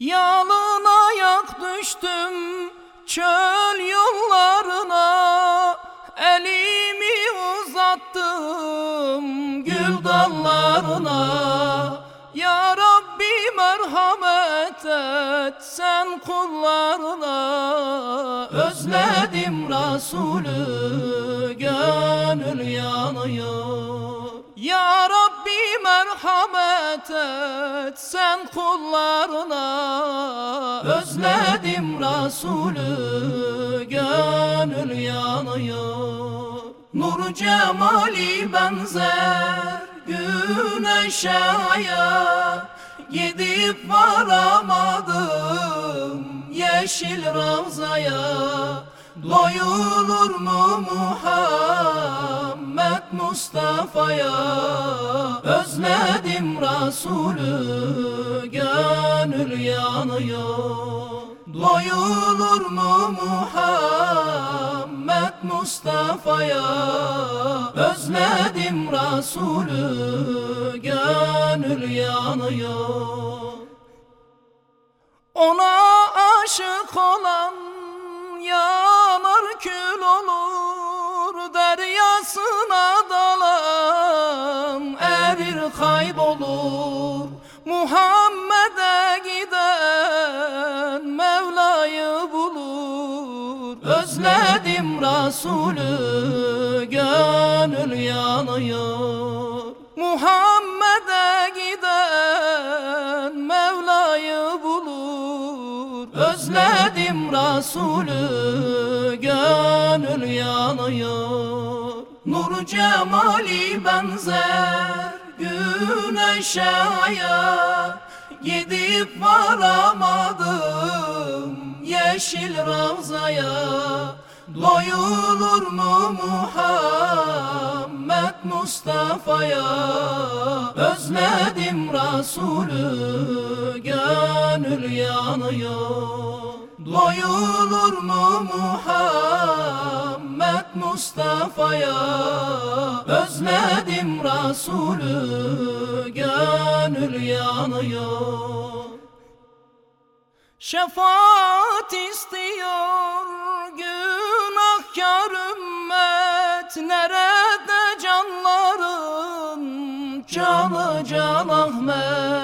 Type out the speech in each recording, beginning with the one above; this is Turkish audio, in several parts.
Yalın ayak düştüm çöl yollarına. Elimi uzattım gül dallarına. Ya Rabbi merhamet et sen kullarına. Özledim Resulü gönül yanıyor Ya Rabbi merhamet et sen kullarına Özledim Resulü gönül yanıyor. Nur cemali benzer güneşe aya Gidip varamadım yeşil ravzaya. Doyulur mu Muhammed Mustafa'ya Özledim Resulü gönül yanıyor. Doyulur mu Muhammed Mustafa'ya? Özledim Resulü gönül yanıyor. Ona aşık olan yanar kaybolur. Muhammed'e giden Mevla'yı bulur. Özledim Resulü gönül yanıyor. Muhammed'e giden Mevla'yı bulur. Özledim Resulü gönül yanıyor. Nur cemali benzer güneşe aya Gidip varamadım yeşil ravzaya. Doyulur mu Muhammed Mustafa'ya? Özledim Resulü gönül yanıyor Doyulur mu Muhammed Mustafa'ya? Özledim Resulü gönül yanıyor. Şefaat istiyor günahkar ümmet. Nerede canların? Canı can Ahmet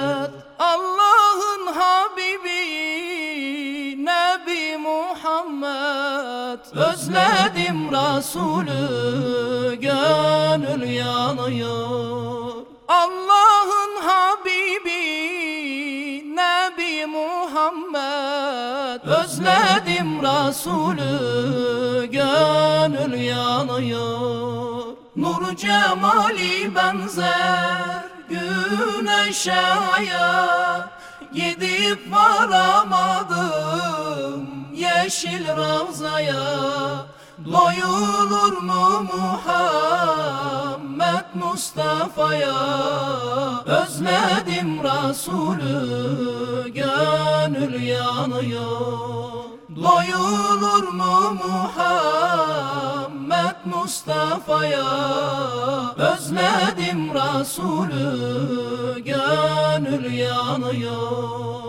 Muhammed Özledim Resulü gönül yanıyor. Allah'ın Habibi Nebi Muhammed Özledim Resulü gönül yanıyor. Nur cemali benzer güneşe aya Gidip varamadım yeşil ravzaya Doyulur mu Muhammed Mustafa'ya? Özledim Resulü gönül yanıyor. Doyulur mu Muhammed Mustafa'ya? Özledim Resulü gönül yanıyor